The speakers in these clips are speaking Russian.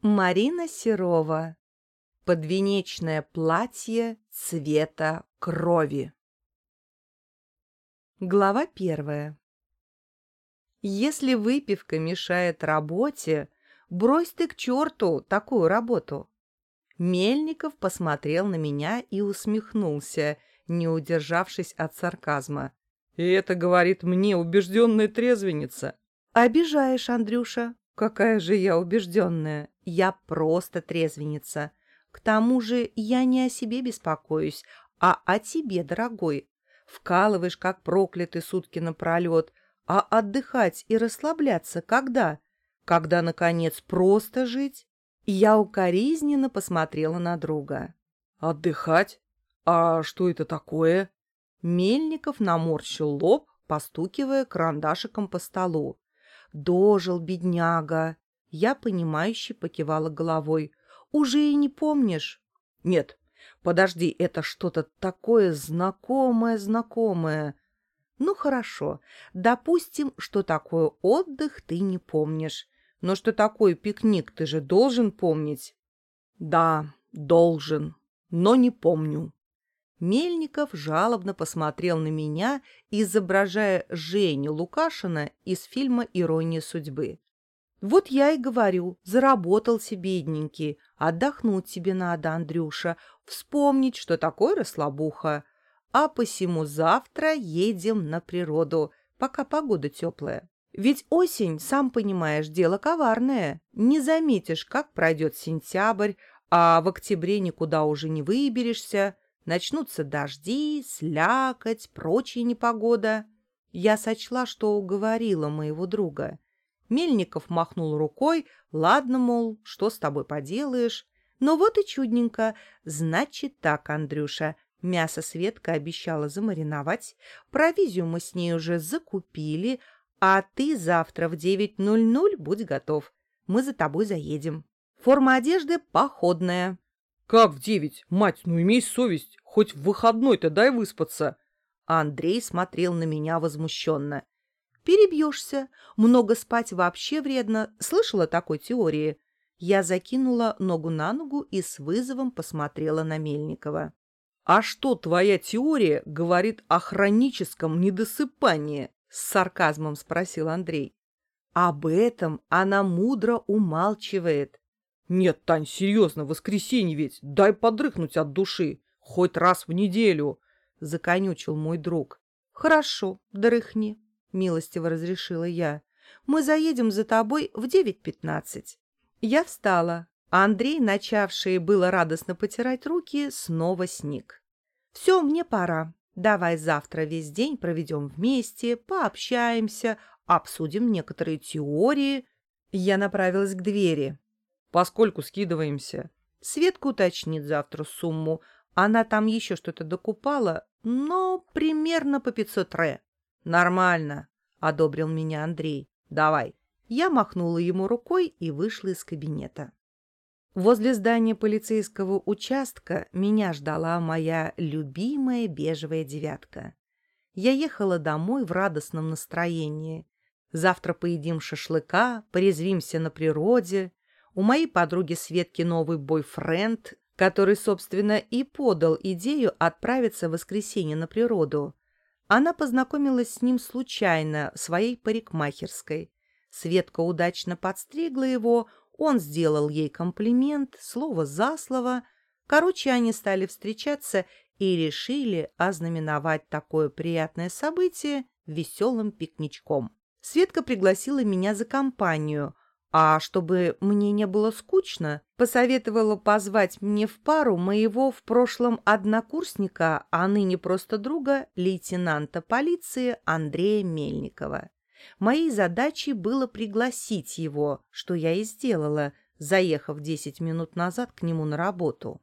Марина Серова. Подвенечное платье цвета крови. Глава первая. Если выпивка мешает работе, брось ты к черту такую работу. Мельников посмотрел на меня и усмехнулся, не удержавшись от сарказма. «И это говорит мне убежденная трезвенница». «Обижаешь, Андрюша. Какая же я убежденная. Я просто трезвенница. К тому же я не о себе беспокоюсь, а о тебе, дорогой. Вкалываешь, как проклятый сутки напролет, а отдыхать и расслабляться когда? Когда, наконец, просто жить? Я укоризненно посмотрела на друга. «Отдыхать? А что это такое?» Мельников наморщил лоб, постукивая карандашиком по столу. «Дожил, бедняга!» Я, понимающе покивала головой. «Уже и не помнишь?» «Нет, подожди, это что-то такое знакомое-знакомое». «Ну, хорошо. Допустим, что такое отдых ты не помнишь. Но что такое пикник ты же должен помнить?» «Да, должен, но не помню». Мельников жалобно посмотрел на меня, изображая Женю Лукашина из фильма «Ирония судьбы». «Вот я и говорю, заработался бедненький, отдохнуть тебе надо, Андрюша, вспомнить, что такое расслабуха. А посему завтра едем на природу, пока погода теплая. Ведь осень, сам понимаешь, дело коварное. Не заметишь, как пройдет сентябрь, а в октябре никуда уже не выберешься». Начнутся дожди, слякоть, прочая непогода. Я сочла, что уговорила моего друга. Мельников махнул рукой, ладно, мол, что с тобой поделаешь. Но вот и чудненько. Значит так, Андрюша, мясо Светка обещала замариновать, провизию мы с ней уже закупили, а ты завтра в 9.00 будь готов. Мы за тобой заедем. Форма одежды походная. «Как в девять? Мать, ну имей совесть, хоть в выходной-то дай выспаться!» Андрей смотрел на меня возмущенно. «Перебьешься. Много спать вообще вредно. Слышала такой теории?» Я закинула ногу на ногу и с вызовом посмотрела на Мельникова. «А что твоя теория говорит о хроническом недосыпании?» — с сарказмом спросил Андрей. «Об этом она мудро умалчивает. «Нет, Тань, серьезно, воскресенье ведь, дай подрыхнуть от души, хоть раз в неделю», — законючил мой друг. «Хорошо, дрыхни», — милостиво разрешила я. «Мы заедем за тобой в девять пятнадцать». Я встала, а Андрей, начавший было радостно потирать руки, снова сник. «Все, мне пора. Давай завтра весь день проведем вместе, пообщаемся, обсудим некоторые теории». Я направилась к двери. Поскольку скидываемся. Светка уточнит завтра сумму. Она там еще что-то докупала, но примерно по 500 ре. Нормально, одобрил меня Андрей. Давай. Я махнула ему рукой и вышла из кабинета. Возле здания полицейского участка меня ждала моя любимая бежевая девятка. Я ехала домой в радостном настроении. Завтра поедим шашлыка, порезвимся на природе, у моей подруги Светки новый бойфренд, который, собственно, и подал идею отправиться в воскресенье на природу. Она познакомилась с ним случайно в своей парикмахерской. Светка удачно подстригла его, он сделал ей комплимент, слово за слово. Короче, они стали встречаться и решили ознаменовать такое приятное событие веселым пикничком. Светка пригласила меня за компанию, а чтобы мне не было скучно, посоветовала позвать мне в пару моего в прошлом однокурсника, а ныне просто друга, лейтенанта полиции Андрея Мельникова. Моей задачей было пригласить его, что я и сделала, заехав десять минут назад к нему на работу.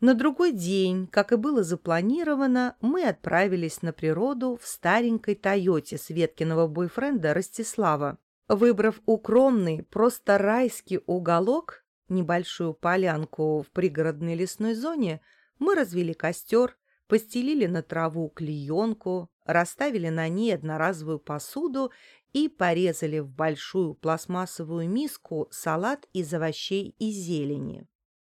На другой день, как и было запланировано, мы отправились на природу в старенькой «Тойоте» Светкиного бойфренда Ростислава, Выбрав укромный, просто райский уголок, небольшую полянку в пригородной лесной зоне, мы развели костер, постелили на траву клеенку, расставили на ней одноразовую посуду и порезали в большую пластмассовую миску салат из овощей и зелени.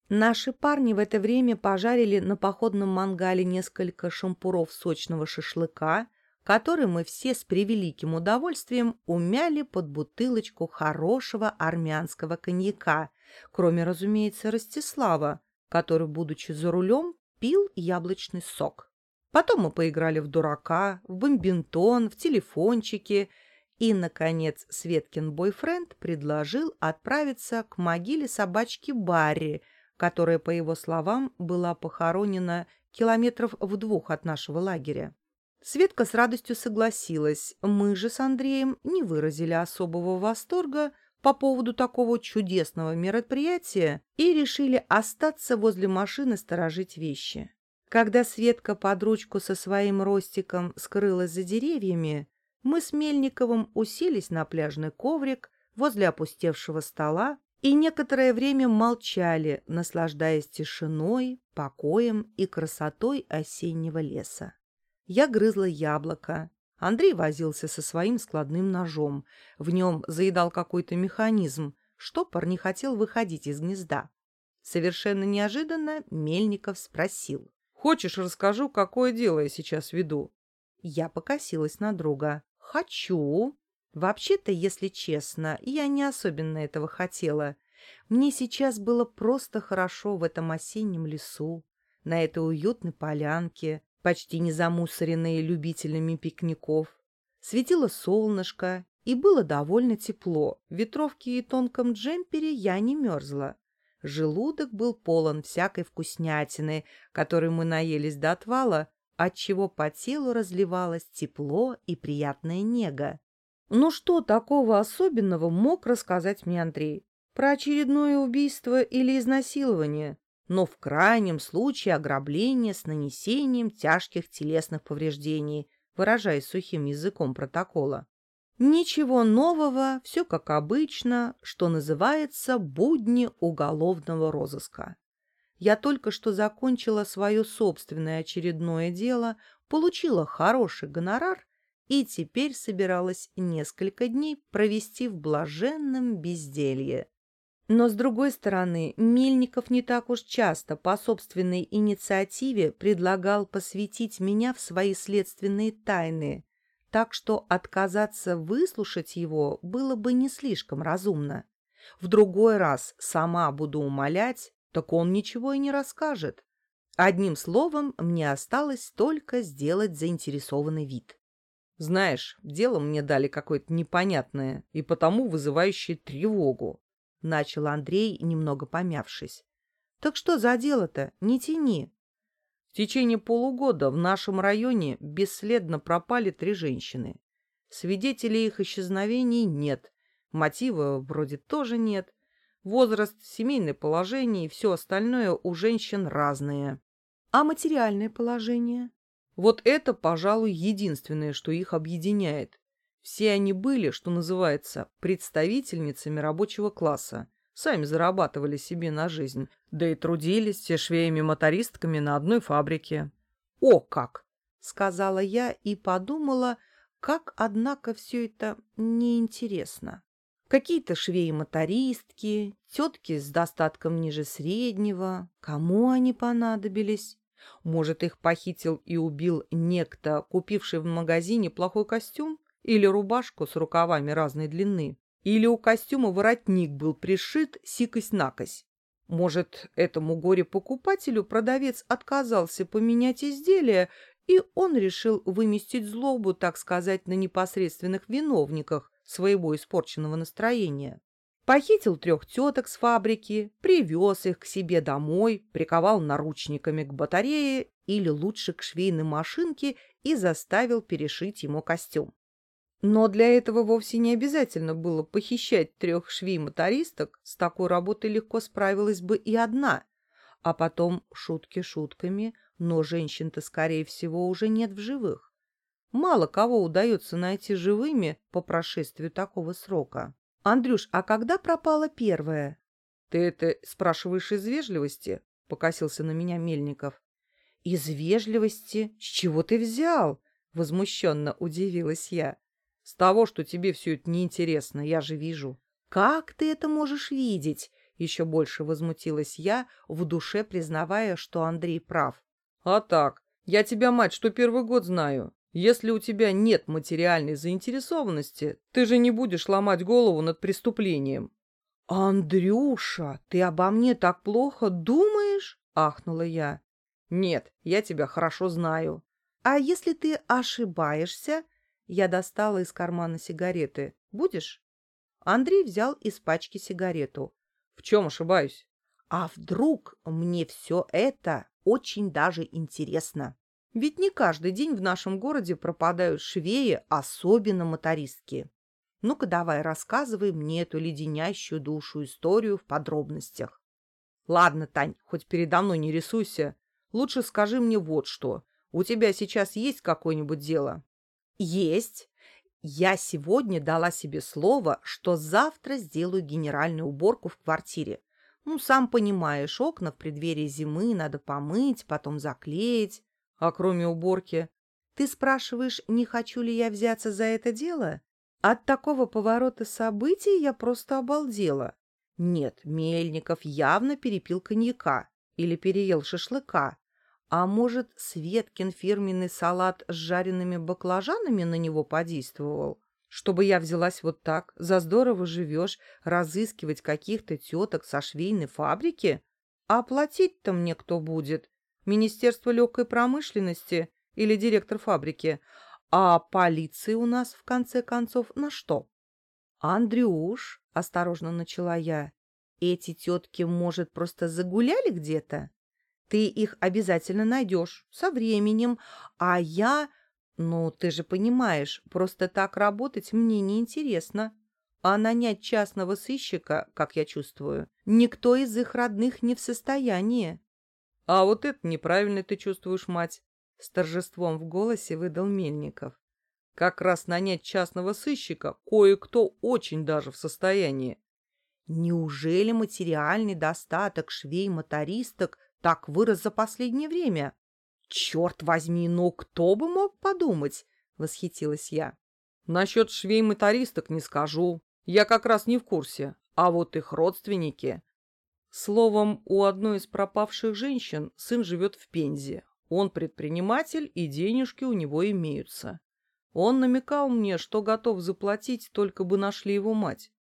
Наши парни в это время пожарили на походном мангале несколько шампуров сочного шашлыка, который мы все с превеликим удовольствием умяли под бутылочку хорошего армянского коньяка, кроме, разумеется, Ростислава, который, будучи за рулем, пил яблочный сок. Потом мы поиграли в дурака, в бомбинтон, в телефончики, и, наконец, Светкин бойфренд предложил отправиться к могиле собачки Барри, которая, по его словам, была похоронена километров в двух от нашего лагеря. Светка с радостью согласилась. Мы же с Андреем не выразили особого восторга по поводу такого чудесного мероприятия и решили остаться возле машины сторожить вещи. Когда Светка под ручку со своим ростиком скрылась за деревьями, мы с Мельниковым уселись на пляжный коврик возле опустевшего стола и некоторое время молчали, наслаждаясь тишиной, покоем и красотой осеннего леса. Я грызла яблоко. Андрей возился со своим складным ножом. В нем заедал какой-то механизм. Штопор не хотел выходить из гнезда. Совершенно неожиданно Мельников спросил. «Хочешь, расскажу, какое дело я сейчас веду?» Я покосилась на друга. «Хочу!» Вообще-то, если честно, я не особенно этого хотела. Мне сейчас было просто хорошо в этом осеннем лесу, на этой уютной полянке, почти не замусоренные любителями пикников. Светило солнышко, и было довольно тепло. В ветровке и тонком джемпере я не мерзла. Желудок был полон всякой вкуснятины, которой мы наелись до отвала, отчего по телу разливалось тепло и приятная нега. Ну что такого особенного мог рассказать мне Андрей? Про очередное убийство или изнасилование? Но в крайнем случае ограбление с нанесением тяжких телесных повреждений, выражаясь сухим языком протокола. Ничего нового, все как обычно, что называется будни уголовного розыска. Я только что закончила свое собственное очередное дело, получила хороший гонорар и теперь собиралась несколько дней провести в блаженном безделье. Но, с другой стороны, Мельников не так уж часто по собственной инициативе предлагал посвятить меня в свои следственные тайны, так что отказаться выслушать его было бы не слишком разумно. В другой раз сама буду умолять, так он ничего и не расскажет. Одним словом, мне осталось только сделать заинтересованный вид. Знаешь, дело мне дали какое-то непонятное и потому вызывающее тревогу. — начал Андрей, немного помявшись. «Так что за дело-то? Не тяни». В течение полугода в нашем районе бесследно пропали три женщины. Свидетелей их исчезновений нет, мотива вроде тоже нет. Возраст, семейное положение и все остальное у женщин разные. А материальное положение? Вот это, пожалуй, единственное, что их объединяет. Все они были, что называется, представительницами рабочего класса, сами зарабатывали себе на жизнь, да и трудились все швеями-мотористками на одной фабрике. «О как!» — сказала я и подумала, как, однако, все это неинтересно. Какие-то швеи-мотористки, тетки с достатком ниже среднего. Кому они понадобились? Может, их похитил и убил некто, купивший в магазине плохой костюм? Или рубашку с рукавами разной длины, или у костюма воротник был пришит сикость-накось. Может, этому горе-покупателю продавец отказался поменять изделие, и он решил выместить злобу, так сказать, на непосредственных виновниках своего испорченного настроения. Похитил трех теток с фабрики, привез их к себе домой, приковал наручниками к батарее или лучше к швейной машинке и заставил перешить ему костюм. Но для этого вовсе не обязательно было похищать трех швей-мотористок, с такой работой легко справилась бы и одна. А потом шутки шутками, но женщин-то, скорее всего, уже нет в живых. Мало кого удается найти живыми по прошествию такого срока. «Андрюш, а когда пропала первая?» «Ты это спрашиваешь из вежливости?» — покосился на меня Мельников. «Из вежливости? С чего ты взял?» — возмущенно удивилась я. С того, что тебе все это неинтересно, я же вижу. Как ты это можешь видеть? Еще больше возмутилась я, в душе признавая, что Андрей прав. А так, я тебя, мать, что первый год знаю. Если у тебя нет материальной заинтересованности, ты же не будешь ломать голову над преступлением. «Андрюша, ты обо мне так плохо думаешь?» — ахнула я. «Нет, я тебя хорошо знаю». «А если ты ошибаешься?» Я достала из кармана сигареты. «Будешь?» Андрей взял из пачки сигарету. «В чем ошибаюсь?» «А вдруг мне все это очень даже интересно?» Ведь не каждый день в нашем городе пропадают швеи, особенно мотористки. Ну-ка давай, рассказывай мне эту леденящую душу историю в подробностях. Ладно, Тань, хоть передо мной не рисуйся. Лучше скажи мне вот что. У тебя сейчас есть какое-нибудь дело? Есть. Я сегодня дала себе слово, что завтра сделаю генеральную уборку в квартире. Ну, сам понимаешь, окна в преддверии зимы надо помыть, потом заклеить. А кроме уборки? Ты спрашиваешь, не хочу ли я взяться за это дело? От такого поворота событий я просто обалдела. Нет, Мельников явно перепил коньяка или переел шашлыка. А может, Светкин фирменный салат с жареными баклажанами на него подействовал? Чтобы я взялась вот так, за здорово живешь, разыскивать каких-то теток со швейной фабрики? А платить-то мне кто будет? Министерство легкой промышленности или директор фабрики? А полиции у нас, в конце концов, на что? Андрюш, — осторожно начала я, — эти тетки, может, просто загуляли где-то? Ты их обязательно найдешь со временем, а я... Ну, ты же понимаешь, просто так работать мне неинтересно. А нанять частного сыщика, как я чувствую, никто из их родных не в состоянии. — А вот это неправильно ты чувствуешь, мать. С торжеством в голосе выдал Мельников. Как раз нанять частного сыщика кое-кто очень даже в состоянии. Неужели материальный достаток швей-мотористок так вырос за последнее время? Черт возьми, ну кто бы мог подумать? Восхитилась я. Насчет швей-мотористок не скажу. Я как раз не в курсе. А вот их родственники... Словом, у одной из пропавших женщин сын живет в Пензе, он предприниматель, и денежки у него имеются. Он намекал мне, что готов заплатить, только бы нашли его мать.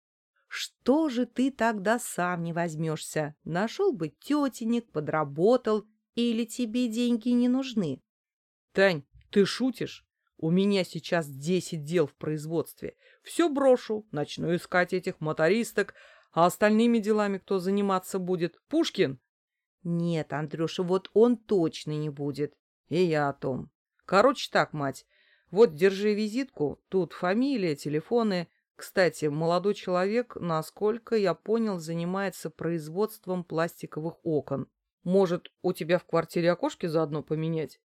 Что же ты тогда сам не возьмешься? Нашел бы тетенек, подработал, или тебе деньги не нужны? Тань, ты шутишь? У меня сейчас десять дел в производстве. Все брошу, начну искать этих мотористок, а остальными делами кто заниматься будет? Пушкин? Нет, Андрюша, вот он точно не будет. И я о том. Короче так, мать, вот держи визитку, тут фамилия, телефоны. Кстати, молодой человек, насколько я понял, занимается производством пластиковых окон. Может, у тебя в квартире окошки заодно поменять?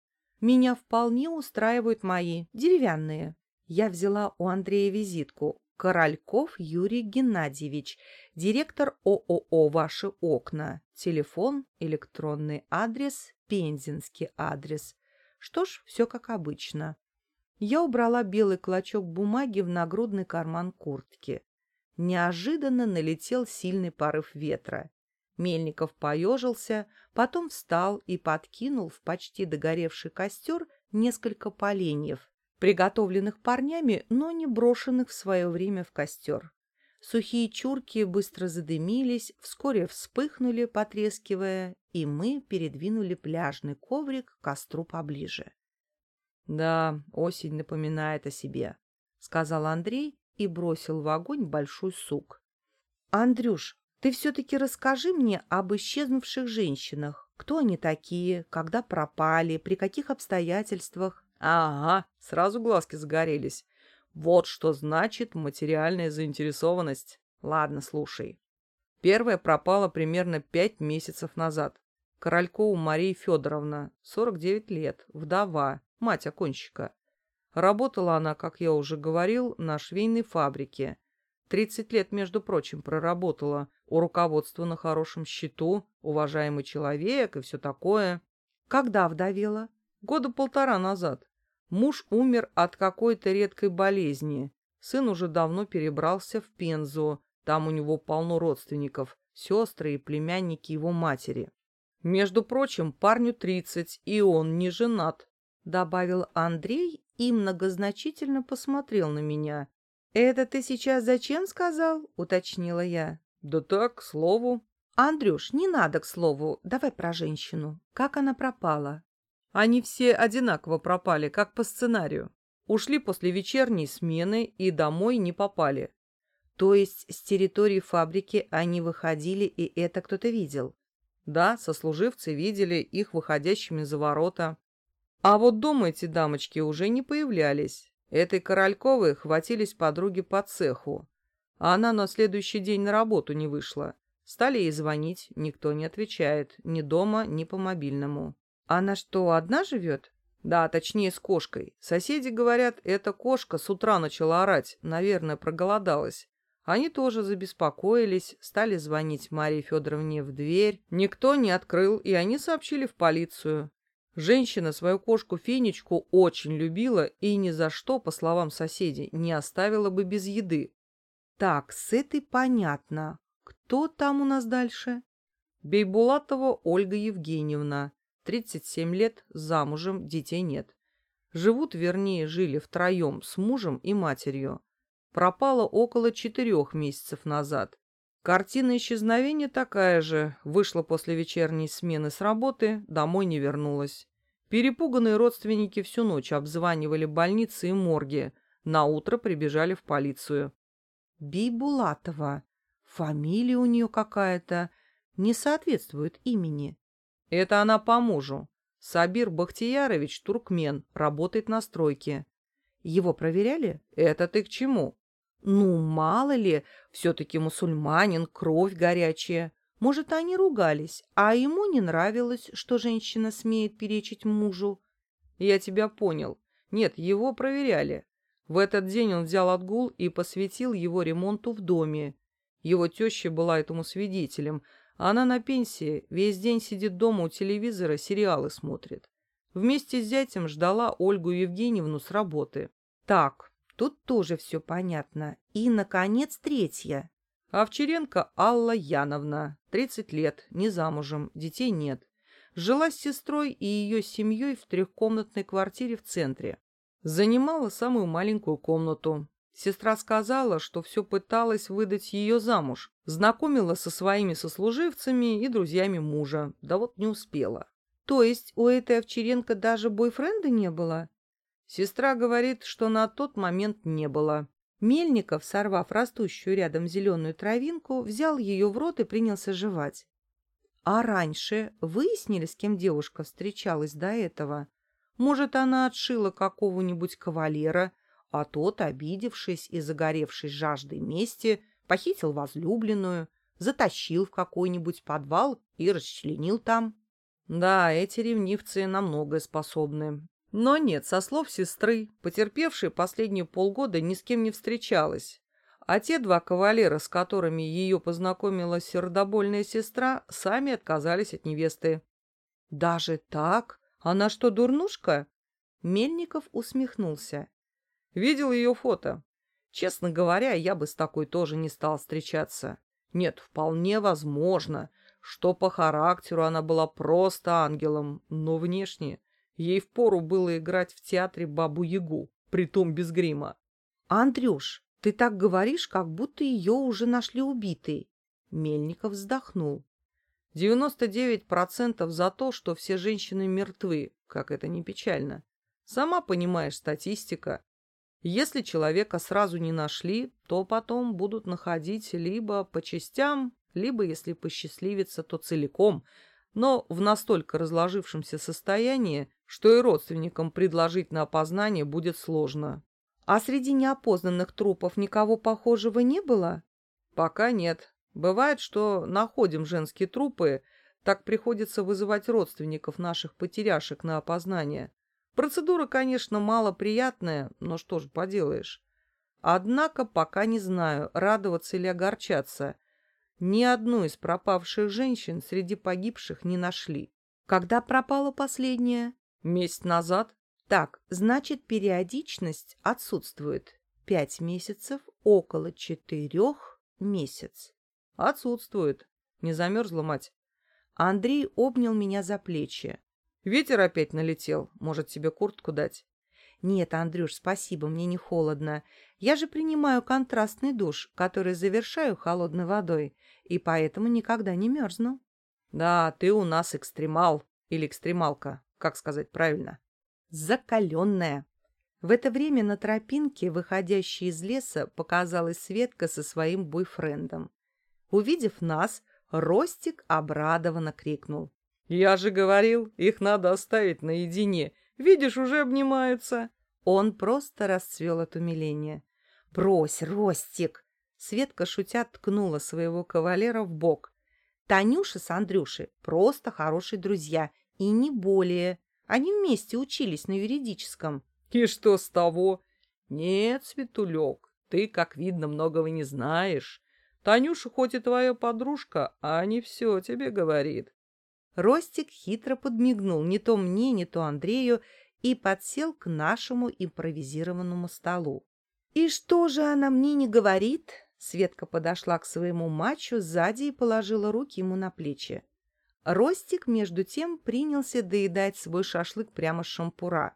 Меня вполне устраивают мои, деревянные. Я взяла у Андрея визитку. Корольков Юрий Геннадьевич, директор ООО «Ваши окна». Телефон, электронный адрес, пензенский адрес. Что ж, все как обычно. Я убрала белый клочок бумаги в нагрудный карман куртки. Неожиданно налетел сильный порыв ветра. Мельников поежился, потом встал и подкинул в почти догоревший костер несколько поленьев, приготовленных парнями, но не брошенных в свое время в костер. Сухие чурки быстро задымились, вскоре вспыхнули, потрескивая, и мы передвинули пляжный коврик к костру поближе. — Да, осень напоминает о себе, — сказал Андрей и бросил в огонь большой сук. — Андрюш, ты все-таки расскажи мне об исчезнувших женщинах. Кто они такие, когда пропали, при каких обстоятельствах? Ага, сразу глазки загорелись. Вот что значит материальная заинтересованность. Ладно, слушай. Первая пропала примерно пять месяцев назад. Королькова Мария Федоровна, 49 лет, вдова, мать оконщика. Работала она, как я уже говорил, на швейной фабрике. 30 лет, между прочим, проработала. У руководства на хорошем счету, уважаемый человек и все такое. Когда вдовела? Года полтора назад. Муж умер от какой-то редкой болезни. Сын уже давно перебрался в Пензу, там у него полно родственников, сестры и племянники его матери. Между прочим, парню тридцать, и он не женат, — добавил Андрей и многозначительно посмотрел на меня. «Это ты сейчас зачем сказал?» — уточнила я. «Да так, к слову». «Андрюш, не надо к слову, давай про женщину. Как она пропала?» Они все одинаково пропали, как по сценарию. Ушли после вечерней смены и домой не попали. То есть с территории фабрики они выходили, и это кто-то видел? Да, сослуживцы видели их выходящими за ворота. А вот дома эти дамочки уже не появлялись. Этой Корольковой хватились подруги по цеху. А она на следующий день на работу не вышла. Стали ей звонить, никто не отвечает, ни дома, ни по мобильному. Она что, одна живет? Да, точнее, с кошкой. Соседи говорят, эта кошка с утра начала орать, наверное, проголодалась. Они тоже забеспокоились, стали звонить Марии Федоровне в дверь. Никто не открыл, и они сообщили в полицию. Женщина свою кошку Фенечку очень любила и ни за что, по словам соседей, не оставила бы без еды. Так, с этой понятно. Кто там у нас дальше? Бейбулатова Ольга Евгеньевна, 37 лет, замужем, детей нет. Живут, вернее, жили втроем с мужем и матерью. Пропала около четырех месяцев назад. Картина исчезновения такая же. Вышла после вечерней смены с работы, домой не вернулась. Перепуганные родственники всю ночь обзванивали больницы и морги. На утро прибежали в полицию. Бибулатова. Фамилия у нее какая-то. Не соответствует имени. Это она по мужу. Сабир Бахтиярович туркмен, работает на стройке. Его проверяли? Это ты к чему? Ну, мало ли, все-таки мусульманин, кровь горячая. Может, они ругались, а ему не нравилось, что женщина смеет перечить мужу. Я тебя понял. Нет, его проверяли. В этот день он взял отгул и посвятил его ремонту в доме. Его теща была этому свидетелем. Она на пенсии, весь день сидит дома у телевизора, сериалы смотрит. Вместе с зятем ждала Ольгу Евгеньевну с работы. Так, тут тоже все понятно. И, наконец, третья. Овчаренко Алла Яновна, 30 лет, не замужем, детей нет. Жила с сестрой и ее семьей в трехкомнатной квартире в центре. Занимала самую маленькую комнату. Сестра сказала, что все пыталась выдать ее замуж. Знакомила со своими сослуживцами и друзьями мужа. Да вот не успела. То есть у этой Овчаренко даже бойфренда не было? Сестра говорит, что на тот момент не было. Мельников, сорвав растущую рядом зеленую травинку, взял ее в рот и принялся жевать. А раньше выяснили, с кем девушка встречалась до этого? Может, она отшила какого-нибудь кавалера, а тот, обидевшись и загоревшись жаждой мести, похитил возлюбленную, затащил в какой-нибудь подвал и расчленил там? Да, эти ревнивцы на многое способны. Но нет, со слов сестры, потерпевшей последние полгода ни с кем не встречалась. А те два кавалера, с которыми ее познакомила сердобольная сестра, сами отказались от невесты. «Даже так? Она что, дурнушка?» Мельников усмехнулся. «Видел ее фото. Честно говоря, я бы с такой тоже не стал встречаться. Нет, вполне возможно, что по характеру она была просто ангелом, но внешне Ей впору было играть в театре Бабу-Ягу, притом без грима. «Андрюш, ты так говоришь, как будто ее уже нашли убитой». Мельников вздохнул. «Девяносто девять процентов за то, что все женщины мертвы, как это не печально. Сама понимаешь, статистика. Если человека сразу не нашли, то потом будут находить либо по частям, либо, если посчастливится, то целиком, но в настолько разложившемся состоянии, что и родственникам предложить на опознание будет сложно. А среди неопознанных трупов никого похожего не было? Пока нет. Бывает, что находим женские трупы, так приходится вызывать родственников наших потеряшек на опознание. Процедура, конечно, малоприятная, но что же поделаешь. Однако пока не знаю, радоваться или огорчаться. Ни одну из пропавших женщин среди погибших не нашли. Когда пропала последняя? Месяц назад? Так, значит, периодичность отсутствует. пять месяцев, около четырех месяц. Отсутствует. Не замерзла мать. Андрей обнял меня за плечи. Ветер опять налетел. Может, тебе куртку дать? Нет, Андрюш, спасибо, мне не холодно. Я же принимаю контрастный душ, который завершаю холодной водой, и поэтому никогда не мерзну. Да, ты у нас экстремал. Или экстремалка, как сказать правильно? Закаленная. В это время на тропинке, выходящей из леса, показалась Светка со своим бойфрендом. Увидев нас, Ростик обрадованно крикнул. «Я же говорил, их надо оставить наедине. Видишь, уже обнимаются». Он просто расцвел от умиления. «Брось, Ростик!» Светка, шутя, ткнула своего кавалера в бок. «Танюша с Андрюшей просто хорошие друзья, и не более. Они вместе учились на юридическом». «И что с того?» «Нет, Светулек, ты, как видно, многого не знаешь. Танюша хоть и твоя подружка, а не все тебе говорит. Ростик хитро подмигнул не то мне, не то Андрею и подсел к нашему импровизированному столу. «И что же она мне не говорит?» Светка подошла к своему мачу сзади и положила руки ему на плечи. Ростик, между тем, принялся доедать свой шашлык прямо с шампура.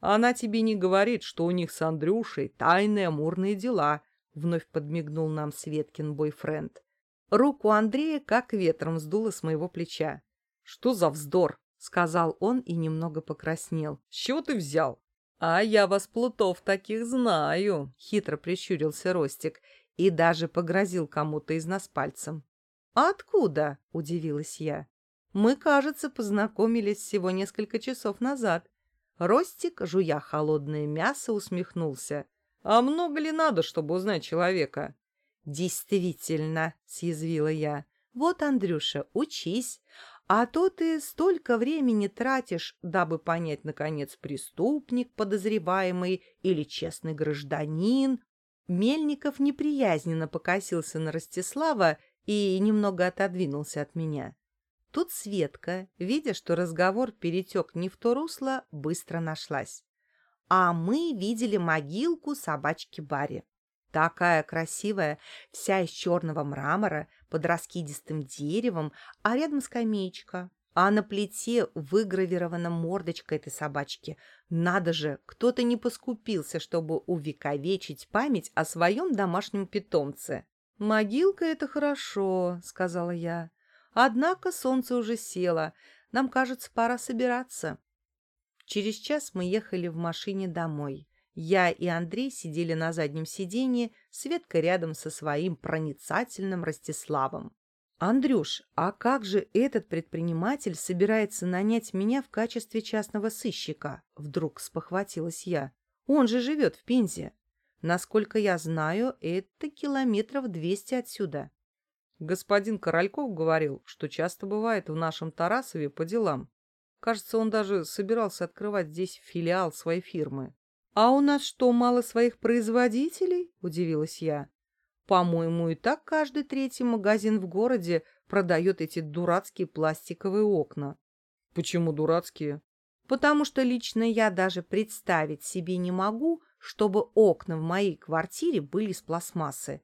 «Она тебе не говорит, что у них с Андрюшей тайные амурные дела», — вновь подмигнул нам Светкин бойфренд. Руку Андрея как ветром сдуло с моего плеча. «Что за вздор?» — сказал он и немного покраснел. «С чего ты взял?» «А я вас, плутов, таких знаю», — хитро прищурился Ростик и даже погрозил кому-то из нас пальцем. «Откуда?» — удивилась я. «Мы, кажется, познакомились всего несколько часов назад». Ростик, жуя холодное мясо, усмехнулся. А много ли надо, чтобы узнать человека? Действительно, съязвила я. Вот, Андрюша, учись. А то ты столько времени тратишь, дабы понять, наконец, преступник, подозреваемый или честный гражданин. Мельников неприязненно покосился на Ростислава и немного отодвинулся от меня. Тут Светка, видя, что разговор перетек не в то русло, быстро нашлась а мы видели могилку собачки Барри. Такая красивая, вся из черного мрамора, под раскидистым деревом, а рядом скамеечка. А на плите выгравирована мордочка этой собачки. Надо же, кто-то не поскупился, чтобы увековечить память о своем домашнем питомце. «Могилка — это хорошо», — сказала я. «Однако солнце уже село. Нам, кажется, пора собираться». Через час мы ехали в машине домой. Я и Андрей сидели на заднем сиденье, Светка рядом со своим проницательным Ростиславом. «Андрюш, а как же этот предприниматель собирается нанять меня в качестве частного сыщика?» Вдруг спохватилась я. «Он же живет в Пензе. Насколько я знаю, это километров двести отсюда». Господин Корольков говорил, что часто бывает в нашем Тарасове по делам. Кажется, он даже собирался открывать здесь филиал своей фирмы. «А у нас что, мало своих производителей?» – удивилась я. «По-моему, и так каждый третий магазин в городе продает эти дурацкие пластиковые окна». «Почему дурацкие?» «Потому что лично я даже представить себе не могу, чтобы окна в моей квартире были из пластмассы.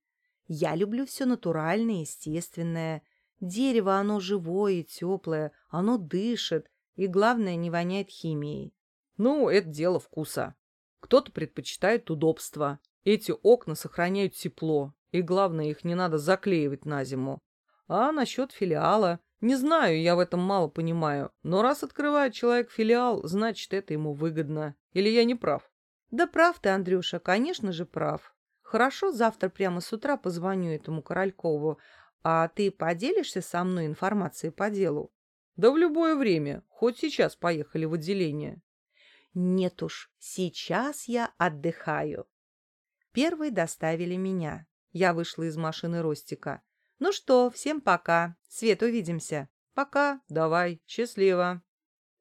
Я люблю все натуральное, естественное. Дерево, оно живое и теплое, оно дышит, и, главное, не воняет химией. Ну, это дело вкуса. Кто-то предпочитает удобство. Эти окна сохраняют тепло, и, главное, их не надо заклеивать на зиму. А насчет филиала... Не знаю, я в этом мало понимаю, но раз открывает человек филиал, значит, это ему выгодно. Или я не прав? Да прав ты, Андрюша, конечно же прав. Хорошо, завтра прямо с утра позвоню этому Королькову, а ты поделишься со мной информацией по делу? Да в любое время. Хоть сейчас поехали в отделение. Нет уж, сейчас я отдыхаю. Первые доставили меня. Я вышла из машины Ростика. Ну что, всем пока. Свет, увидимся. Пока. Давай. Счастливо.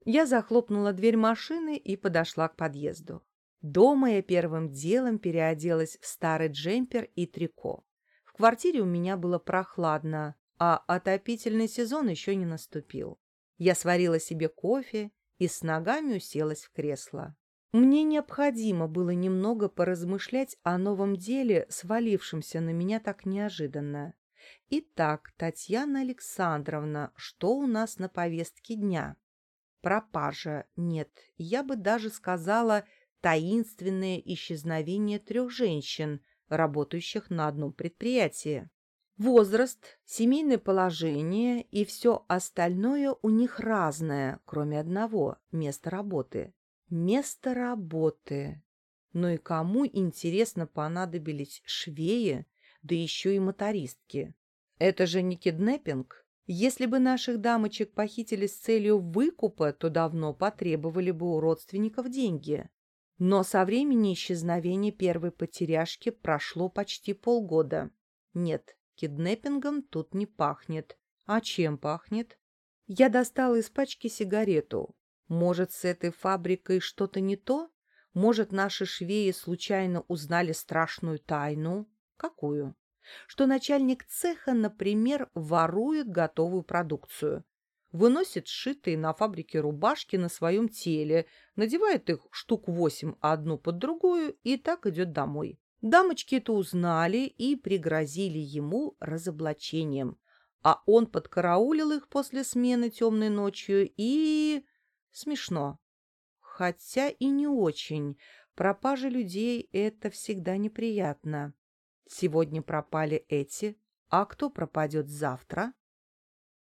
Я захлопнула дверь машины и подошла к подъезду. Дома я первым делом переоделась в старый джемпер и трико. В квартире у меня было прохладно, а отопительный сезон еще не наступил. Я сварила себе кофе и с ногами уселась в кресло. Мне необходимо было немного поразмышлять о новом деле, свалившемся на меня так неожиданно. Итак, Татьяна Александровна, что у нас на повестке дня? Пропажа. Нет, я бы даже сказала таинственное исчезновение трех женщин, работающих на одном предприятии. Возраст, семейное положение и все остальное у них разное, кроме одного – места работы. Место работы. Но и кому, интересно, понадобились швеи, да еще и мотористки? Это же не киднеппинг. Если бы наших дамочек похитили с целью выкупа, то давно потребовали бы у родственников деньги. Но со времени исчезновения первой потеряшки прошло почти полгода. Нет, киднеппингом тут не пахнет. А чем пахнет? Я достала из пачки сигарету, может, с этой фабрикой что-то не то? Может, наши швеи случайно узнали страшную тайну? Какую? Что начальник цеха, например, ворует готовую продукцию. Выносит сшитые на фабрике рубашки на своем теле, надевает их штук восемь одну под другую и так идет домой. Дамочки это узнали и пригрозили ему разоблачением, а он подкараулил их после смены темной ночью и... Смешно. Хотя и не очень. Пропажа людей — это всегда неприятно. Сегодня пропали эти, а кто пропадет завтра?